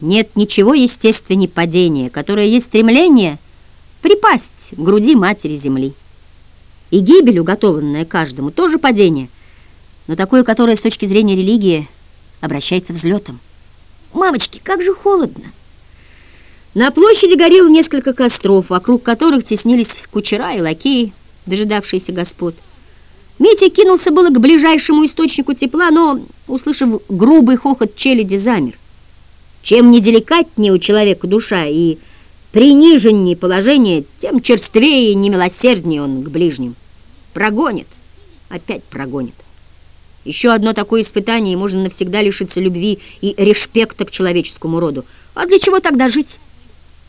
Нет ничего естественней падения, которое есть стремление припасть к груди матери земли. И гибель, уготованная каждому, тоже падение, но такое, которое с точки зрения религии обращается взлетом. Мамочки, как же холодно! На площади горело несколько костров, вокруг которых теснились кучера и лакеи, дожидавшиеся господ. Митя кинулся было к ближайшему источнику тепла, но, услышав грубый хохот челяди, замер. Чем неделикатнее у человека душа и приниженнее положение, тем черствее и немилосерднее он к ближним. Прогонит, опять прогонит. Еще одно такое испытание, и можно навсегда лишиться любви и респекта к человеческому роду. А для чего тогда жить?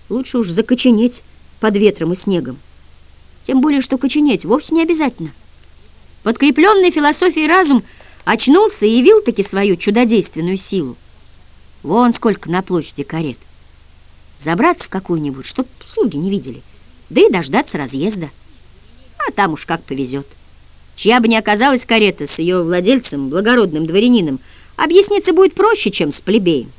Лучше уж закоченеть под ветром и снегом. Тем более, что коченеть вовсе не обязательно. Подкрепленный философией разум очнулся и явил таки свою чудодейственную силу. Вон сколько на площади карет. Забраться в какую-нибудь, чтоб слуги не видели, да и дождаться разъезда. А там уж как повезет. Чья бы ни оказалась карета с ее владельцем, благородным дворянином, объясниться будет проще, чем с плебеем.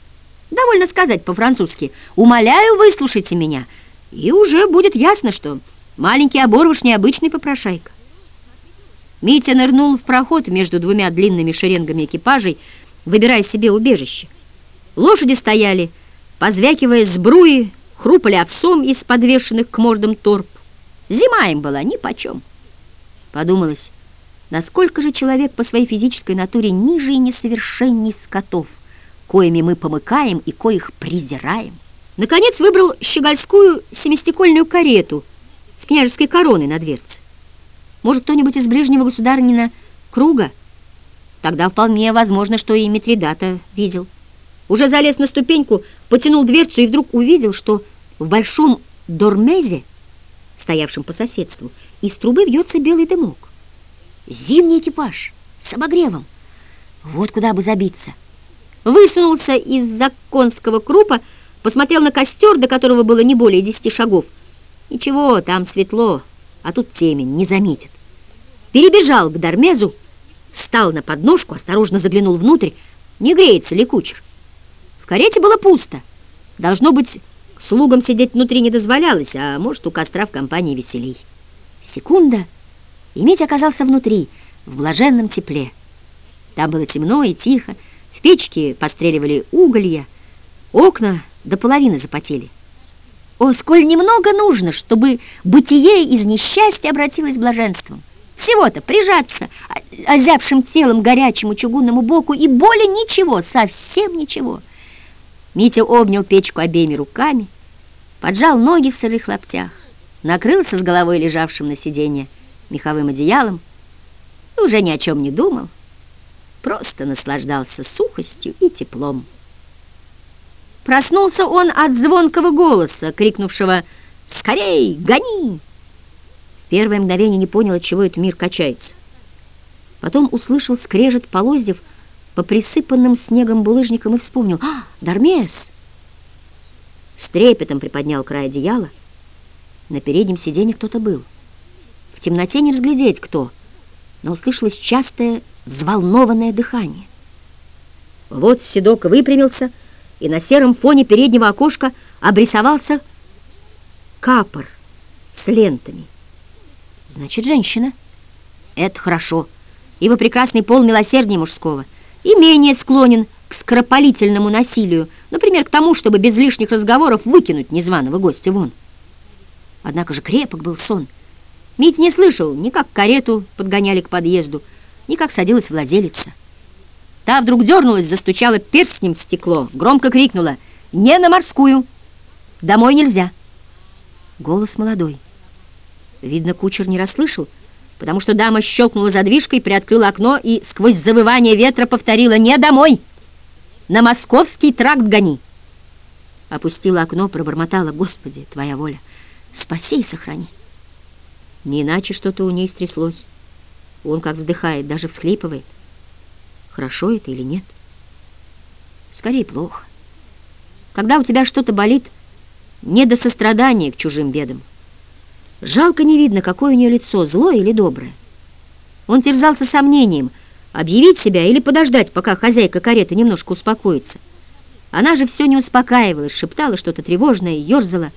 Довольно сказать по-французски «умоляю, выслушайте меня», и уже будет ясно, что маленький оборвыш необычный попрошайка. Митя нырнул в проход между двумя длинными шеренгами экипажей, выбирая себе убежище. Лошади стояли, позвякивая сбруи, хрупали овсом из подвешенных к мордам торп. Зима им была нипочем. Подумалось, насколько же человек по своей физической натуре ниже и несовершенней скотов, коими мы помыкаем и коих презираем. Наконец выбрал щегольскую семистекольную карету с княжеской короной на дверце. Может, кто-нибудь из ближнего государнина круга? Тогда вполне возможно, что и Митридата видел. Уже залез на ступеньку, потянул дверцу и вдруг увидел, что в большом дормезе, стоявшем по соседству, из трубы вьется белый дымок. Зимний экипаж с обогревом. Вот куда бы забиться. Высунулся из-за конского крупа, посмотрел на костер, до которого было не более десяти шагов. Ничего, там светло, а тут темень, не заметит. Перебежал к Дармезу, встал на подножку, осторожно заглянул внутрь. Не греется ли кучер? Карете было пусто. Должно быть, слугам сидеть внутри не дозволялось, а может, у костра в компании веселей. Секунда, и Митя оказался внутри, в блаженном тепле. Там было темно и тихо, в печке постреливали уголья, окна до половины запотели. О, сколь немного нужно, чтобы бытие из несчастья обратилось блаженством. Всего-то прижаться озябшим телом горячему чугунному боку, и более ничего, совсем ничего. Митя обнял печку обеими руками, поджал ноги в сырых лаптях, накрылся с головой лежавшим на сиденье меховым одеялом и уже ни о чем не думал, просто наслаждался сухостью и теплом. Проснулся он от звонкого голоса, крикнувшего «Скорей, гони!». В первое мгновение не понял, от чего этот мир качается. Потом услышал скрежет полозьев, по присыпанным снегом булыжникам и вспомнил «А, Дармес!» С трепетом приподнял край одеяла. На переднем сиденье кто-то был. В темноте не разглядеть кто, но услышалось частое взволнованное дыхание. Вот седок выпрямился, и на сером фоне переднего окошка обрисовался капор с лентами. Значит, женщина. Это хорошо, ибо прекрасный пол милосерднее мужского — и менее склонен к скоропалительному насилию, например, к тому, чтобы без лишних разговоров выкинуть незваного гостя вон. Однако же крепок был сон. Мить не слышал ни как карету подгоняли к подъезду, ни как садилась владелица. Та вдруг дернулась, застучала перстнем в стекло, громко крикнула «Не на морскую! Домой нельзя!» Голос молодой. Видно, кучер не расслышал, потому что дама щелкнула задвижкой, приоткрыла окно и сквозь завывание ветра повторила «Не домой! На московский тракт гони!» Опустила окно, пробормотала «Господи, твоя воля! Спаси и сохрани!» Не иначе что-то у ней стряслось. Он как вздыхает, даже всхлипывает. Хорошо это или нет? Скорее плохо. Когда у тебя что-то болит, не до сострадания к чужим бедам. Жалко не видно, какое у нее лицо, злое или доброе. Он терзался сомнением, объявить себя или подождать, пока хозяйка кареты немножко успокоится. Она же все не успокаивалась, шептала что-то тревожное, ерзала.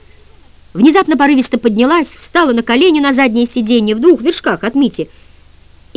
Внезапно порывисто поднялась, встала на колени на заднее сиденье в двух вершках от Мити